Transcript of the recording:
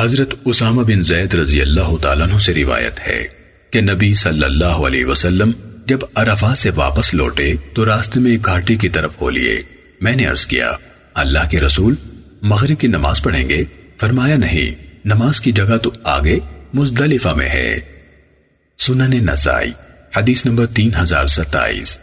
حضرت اسامہ بن زید رضی اللہ تعالیٰ عنہ سے روایت ہے کہ نبی صلی اللہ علیہ وسلم جب عرفہ سے واپس لوٹے تو راستے میں ایک گھاٹی کی طرف ہو لیے۔ میں نے عرض کیا، اللہ کے رسول، مغرب کی نماز پڑھیں گے؟ فرمایا، نہیں، نماز کی جگہ تو آگے مزدلفہ میں ہے۔ سنن نسائی، حدیث نمبر تین ہزار ستائیس۔